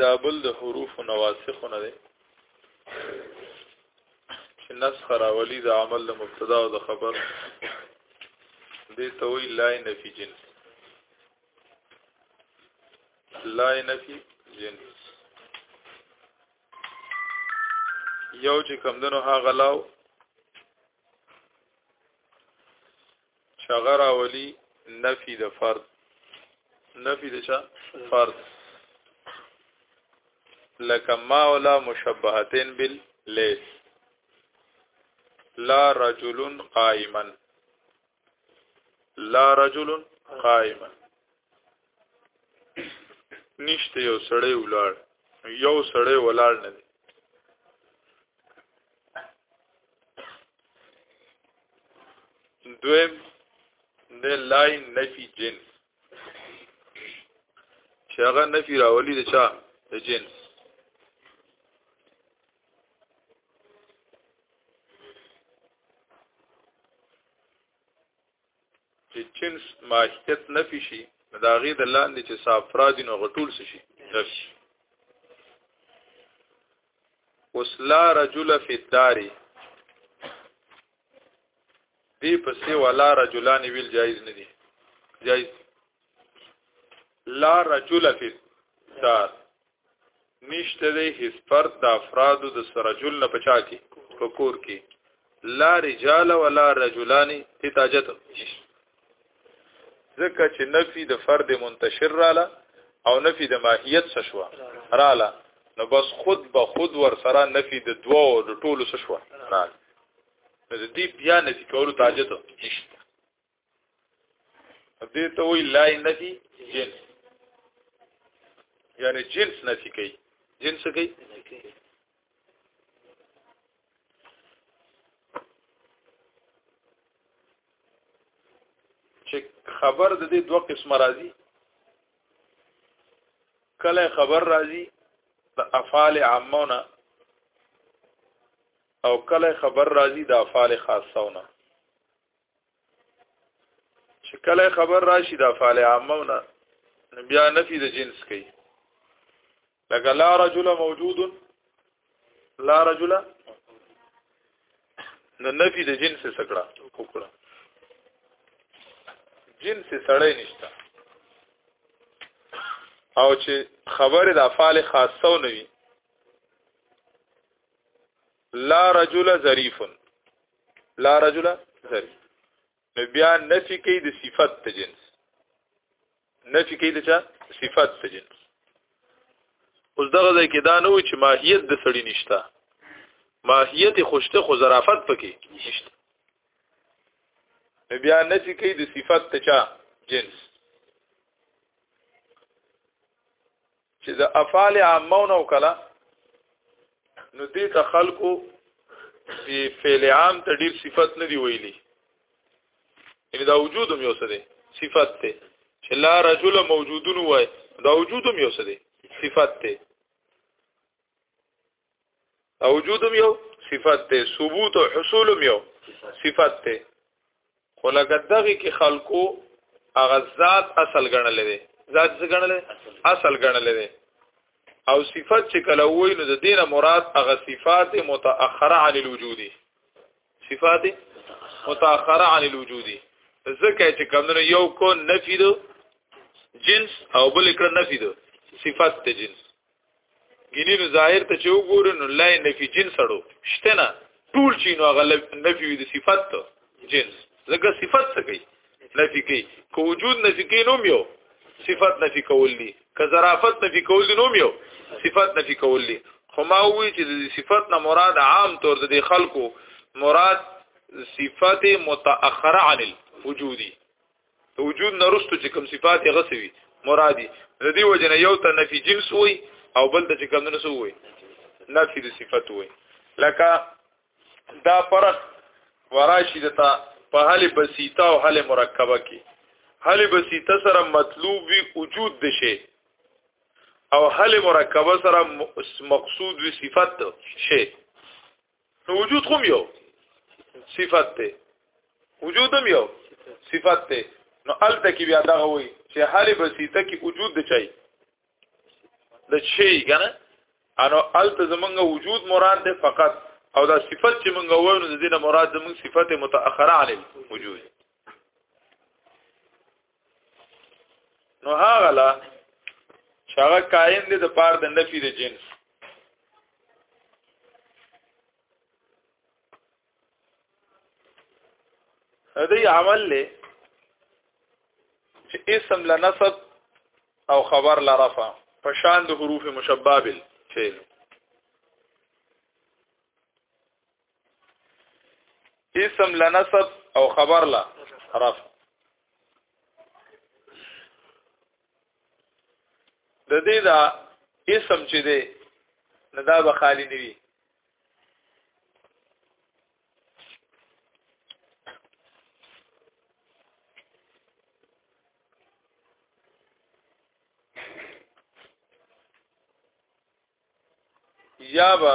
دا بل د حروف نواسخ نه دی چې نسخ راولي د عمل د مبتدا او د خبر دې ته وی لای نفي جنس لای نفي جنس یو چې کمدنو هغه لاو شغر اولی نفی د فرد نفی د چا فرد لکه ما ولا مشبهتين بال ليس لا رجل قائما لا رجل قائما نشته یو سړی ولاړ یو سړی ولاړ نه دی دویم د لای نفی جنس چې هغه نفی راولي د چا د جنس چې جنس ماهیت نفی شي دا غي د لاندې چې صافرا دي نو غټول شي نفی اوس لا رجل فی الدار دی پسې ولا رجلان ویل جایز نه دي جایز لا رجل فی الدار نشته دی هیڅ فرد د افرادو د سرجل نه پچا کی په کور کې لا رجال ولا رجلان تتاجت ځکه چې نفي د فرد منتشر رااله او نفي د ماهیت څه شو رااله نو بس خود به خود ور سره نفي د دوه او د ټولو څه شو رااله نو د دې بیا نفي کولو تاجته نشته دې ته وی لای نفي جنس یعنی جنس نفي کوي جنس کوي چې خبر د دې دوه قسم راځي کله خبر راځي د افعال عامونه او کله خبر راځي د افعال خاصونه چې کله خبر راشي د افعال عامونه بیا نفي د جنس کوي لکه لا رجل موجود لا رجل نو نفي د جنس سکړه وکړه جنس سړی نشته او چې خبر د افعال خاصو نه وي لا رجل ظریف لا رجل ظریف نو بیا نفي کوي د صفت ته جنس نفي کوي د چا صفت ته جنس اوس دغه ځای کې دا نه و چې ماهیت د سړی نشته ماهیت خوشته خو ظرافت پکې نشته نو بیا نفي کوي د صفت ته چا جنس چې د افعال عامه نو کله نو دې ته خلکو دی فعل عام ته ډیر صفت نه دی ویلي یعنی دا وجود هم یو څه دی صفت دی چې لا رجل موجودون وای دا وجود هم یو څه دی صفت دی او وجود هم یو صفت ته ثبوت او حصول هم یو صفت ته خو لکه دغه کې خلکو هغه ذات اصل ګڼل دي ذات څه ګڼل اصل ګڼل دي او صفت چې کله وای نو د دینه مراد هغه صفات متأخره عن الوجود صفات متأخره عن الوجود ځکه چې کمونه یو کو نفی دو جنس او بل کړه نفی دو صفات ته جنس ګینه نو ظاهر ته چې وګورو نو لا نفي جنس اړو شته نه ټول چې نو هغه نفي وي د صفت ته جنس لکه صفت څه کوي نفي کوي کو وجود نفي کوي نو یو صفت نفي کول دي که ظرافت نفي کول دي نو یو صفت نفي کول دي خو ما وی چې د صفت نه مراد عام طور د خلکو مراد صفت متأخره عن الوجودي د وجود نرستو چې کوم صفات یې غسوي مرادي د دې وجنه یو ته نفي جنس وي او بل ته چې کوم نه سو وي نفي د صفات وي لکه دا فرق وراشي دتا په حل بسيطه او حل مرکبه کې حل بسيطه سره مطلوب وي وجود د شي او حل مرکبه سره مقصود وي صفات شي نو وجود کوم یو صفت ته وجود هم یو صفت ته نو الته کې بیا دغه وای چې حال بسیطه کې وجود د چای د شی کنه انو الته زمونږ وجود مراد ده فقط او دا صفت چې مونږ وایو د دې نه مراد زمونږ صفت متأخره علی وجود نو هغه لا چې هغه کائن دی د پاره د نفي د جنس دې عمل له چې اسم له نصب او خبر له رفع په شان د حروف مشبابل فعل اسم له نصب او خبر له رفع د دې دا اسم چې دی نه دا به خالی نه وي یا به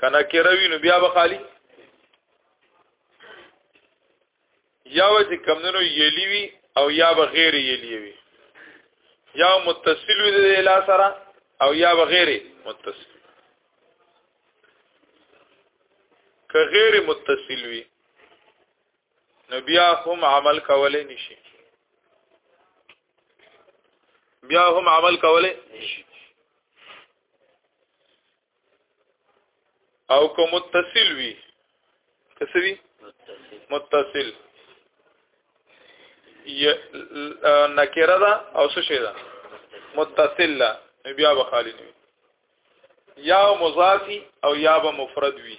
کنه کروي نو بیا به خالی یا و چې کمندونو یلی وی او یا به غیر یلی وی یا متصل وی د اله سره او یا به غیر متصل که غیر متصل وی نو بیا هم عمل کولای نشي بیا هم عمل کولای نشي او کوم متصل وي کسوي متصل نکره ده او څه شي ده متصل ده بیا به خالی نه یا مضافي او یا به مفرد وي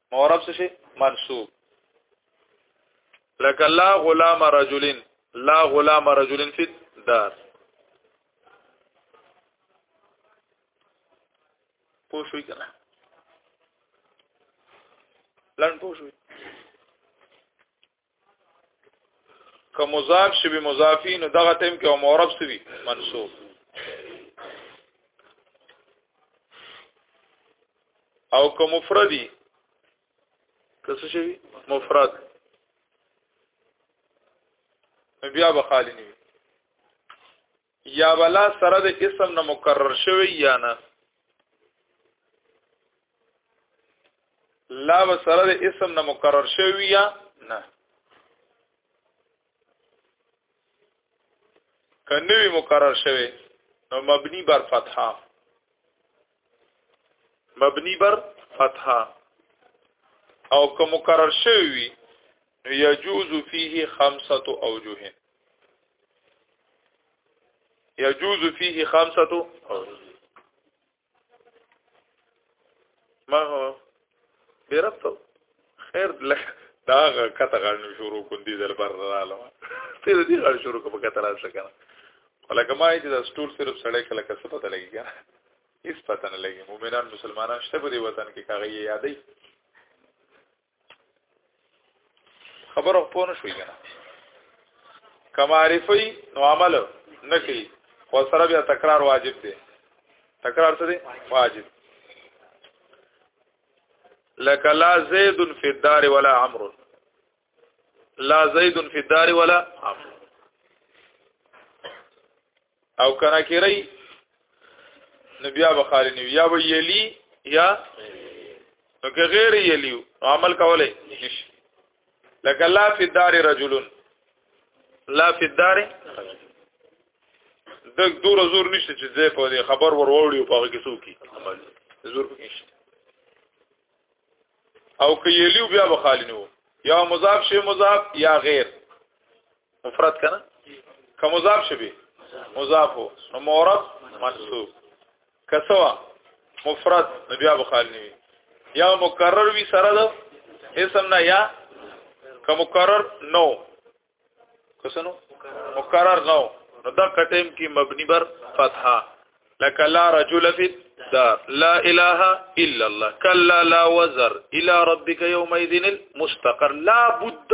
معرب څه شي منصوب لك لا غلام رجل لا غلام رجل في الدار پوښوي کنه لن پوښوي که مضاف شي به مضافي نو دغه ټیم کې او معرب سوي منصوب او که مفردي که څه شي مفرد بیا به خالی نه یا بلا سره د اسم نه مکرر شوی یا نه لا و سره د اسم نه مکرر شوی یا نه کنه وی مکرر شوی نو مبنی بر فتحه مبنی بر فتحه او که مکرر شوی يجوز فيه خمسه اوجه يجوز فيه خمسه اوجه ما هو بیرته خیر دا کته غړنو شروع کوندي در بر رااله تیر دي غړ شروع کوم کته را شکنه ولکه ما چې دا سټول صرف سړی کله کسب ته لګي کنه هیڅ پته نه لګي مؤمنان مسلمانان شته په دې وطن کې کاغه یادې خبر او پونه شوې کنه کمعرفي نو عمل نه کوي خو سره بیا تکرار واجب دی تکرار څه دی واجب لك لا زيد في الدار ولا عمرو لا زيد في الدار ولا عمرو او کنا کری نو بیا به خالی نیو یا به یلی یا نو که غیر یلیو عمل کولای نشي لکه لا فی الدار رجلون لا فی الدار د دور زور نشته چې زه په دې خبر ور وړي او په هغه کې څوک عمل زور نشته او که یلیو بیا به خالی نیو یا مضاف شی مضاف یا غیر مفرد کنه که مضاف شبي مضاف نو مورب منصوب کسوا مفرد نو بیا بخال نیوی یا مکرر وی سره ده اسم نه یا که مکرر نو کسنو مکرر نو نو دا کټیم کی مبنی بر فتحه لك لا رجل في الدار لا إله إلا الله كلا لا وزر إلى ربك يومئذ المستقر لا بد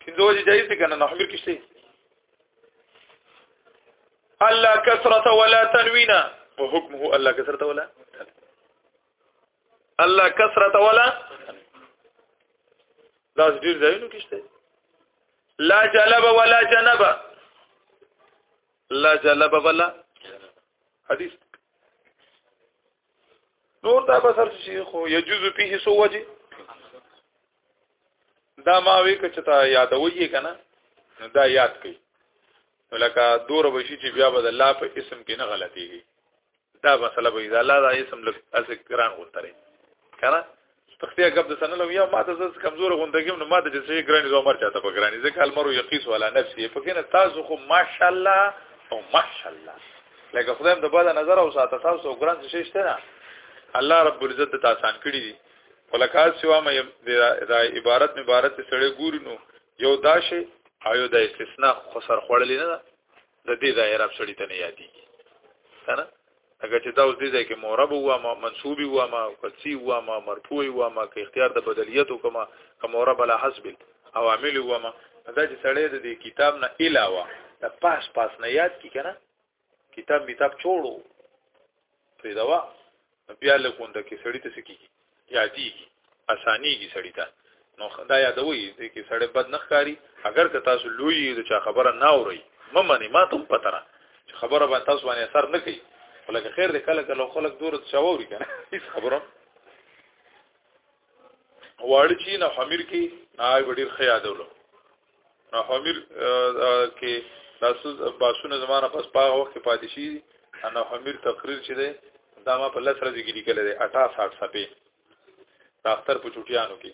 پنځه وجه جایز دي کنه نو حمیر کشته الله کثرت ولا تنوینا وحکمه الله کثرت ولا الله کثرت ولا دا ډیر ځایونه کشته لا جلب ولا جنب لا جلب ولا حدیث نور دا بسر شي خو يجوز فيه سوجي دا ما وی که چتا یادوي کنه نو دا یاد کړئ ولکه دور بشي چې بیا به د الله په اسم کې نه غلطيږي دا مسله به دا الله دا اسم لږ اسې ګران غوتره کنه تختیا غب د سنلو یا ما ته زس کمزور غوندګم نو ما ته چې ګرانی زو مر چاته په ګرانی ځکه المرو یقیس ولا نفسي په کنه تاسو خو ماشاءالله او ماشاءالله لکه خدایم د بالا نظر او ساته تاسو ګران شي شته نه الله رب العزت ته آسان کړی دي ولکاز سوا مې دا عبارت مې عبارت سړې ګوري نو یو داشه او یو د استثناء خو سر خړلې نه د دې د اعراب سړې ته نه یادېږي کنه اگر چې دا اوس دې ځای کې مورب هوا ما منصوبي هوا ما قدسي هوا ما مرفوع هوا ما کې اختیار د بدلیت وکما کوم مورب علی حسب او عامل هوا ما دا چې سړې د کتاب نه علاوه د پاس پاس نه یاد کی کنه کتاب میتاب چوړو پیداوا بیا له کوند کې سړی ته سکی یادېږي اسانيږي سړی ته نو دا یادوي چې سړی بد نه ښکاری اگر که تاسو لوی د چا خبره نه اوري ممنه ما ته پته را چې خبره باندې تاسو باندې اثر نه کوي ولکه خیر دې کله کله خلک دور ته شاوري کنه هیڅ خبره واړ چی نه حمیر کی نه وړي خیادولو نو حمیر کې تاسو باسونه زمانه پس پاغه وخت کې پاتې شي انا حمیر تقریر چې دی دا ما په لسره ځګی لیکل دی 68 صفحه د اختر په چټیانو کې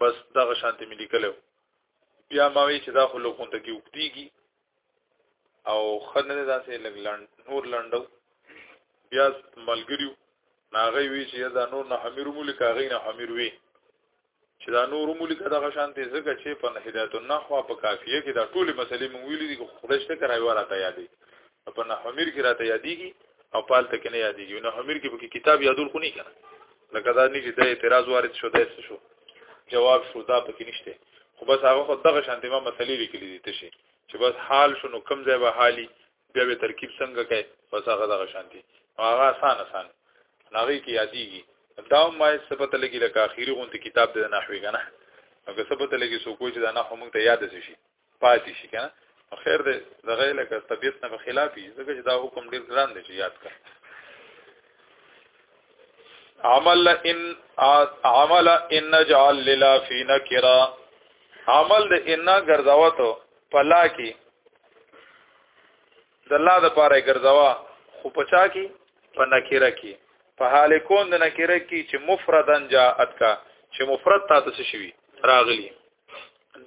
بس دغه شانتي مې لیکلو بیا ما وی چې دا خو لوکون ته کې وکتیږي او خنه داسې لګ لند نور لندو بیا ملګریو ناغه وی چې دا نور نه حمیر مو لیکاغې نه حمیر وی چې دا نور مولک دغه شانتي زګه چې په هدایت النحو په کافیه کې دا ټول مسلې مونږ ویلې دي خدای شته کرای وراته یادې په نحومیر کې راته یادېږي او پال ته کې نه یادېږي نحومیر کې په کتاب یادول خو نه کنه لکه دا نه چې د اعتراض وارد شو دایسته شو جواب شو دا پکې نشته خو بس هغه خو دغه شانتي ما مسلې لیکلې دي تشه چې بس حال شنو کم ځای به حالي بیا به ترکیب څنګه کوي بس هغه دغه شانتي هغه آسان آسان ناغي کې یادېږي دا ما سبته لګي لکه اخیری غونډه کتاب د نحوی کنه نو که سبته لګي سو کوی چې دا نحو موږ ته یاد شي پاتې شي کنه خیر دې دغه لکه طبيعت نه خلافي ځکه چې دا حکم ډیر ګران دی چې یاد کړئ عمل ان عمل ان جعل للا فی نکرا عمل د ان ګرځاوته پلا کې د الله د پاره ګرځوا خو پچا کې په نکره کې په حال کون د نکره کې چې مفردن جاءت کا چې مفرد تاسو څه شوی راغلی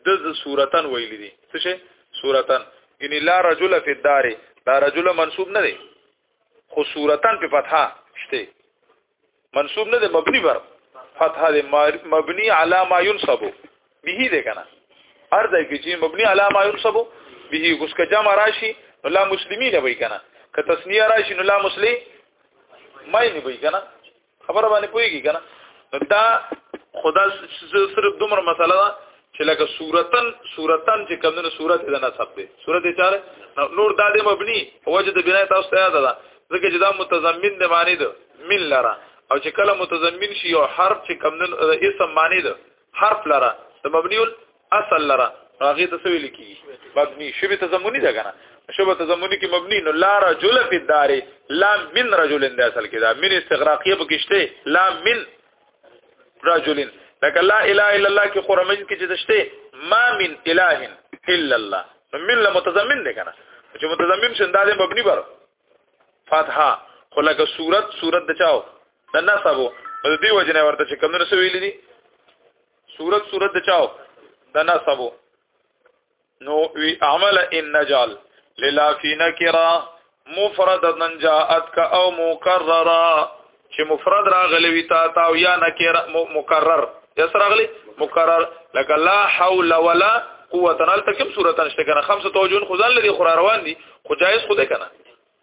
د ز صورتن ویل دي څه شي صورتن ان لا رجل فی الدار دا رجل منصوب نه دی خو صورتن په فتحه شته منصوب نه ده مبني بر فتح ده مبني على ما ينصب به ده کنه هر ځای کې چې مبني على ما ينصب به اوس که جمع راشي نو لا مسلمین وي کنه که تسنیه راشي نو لا مسلم مای نه وي کنه خبره باندې پويږي کنه دا خدا صرف دومره مسله ده چې لکه صورتن صورتن چې کمونه صورت د نسب دی صورت چاره نور د دې مبني وجه د بنای تاسو ته یاد ده ځکه چې دا متضمن دی معنی ده من لره او چې کله متضمن شي یو حرف چې کمونه اسم معنی ده حرف لره د مبني اصل لره هغه ته څه ویل کی مبني شبه تضمنی ده کنه شبه تضمنی کې مبني نو لا رجل فی الدار لا من رجل اند اصل کې دا من استغراقیه پکشته لا من رجلین لکه لا اله الا الله کې خرمین کې چې دشته ما من اله الا الله من له متضمن دی کنه چې متضمن شند د مبني بر فاتحه خو لکه صورت صورت د چاو د نسبو د دې وجنه ورته چې کوم نسو ویل دي صورت صورت د چاو د نسبو نو وی عمل ان نجال للا فی نکرا مفردتا جاءت کا او مکررا چې مفرد راغلی وی تا تا او یا نکر مکرر یس راغلی مکرر لکه لا حول ولا قوت نال تکم صورتن شته کنه خمسه توجون خدان لري خو روان دي خو جایز خو ده کنه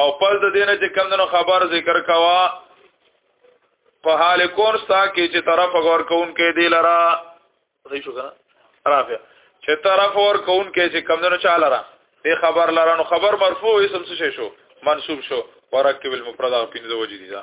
او پس د دینه چې کم دنو خبر ذکر کوا په حال کون ستا کې چې طرف غور کون کې دی لرا صحیح شو کنه رافع چې طرف ور کون کې چې کم دنو چا لرا په خبر لرا نو خبر مرفوع اسم څه شو منصوب شو ورکب المفرد او پینځه وجې دي دا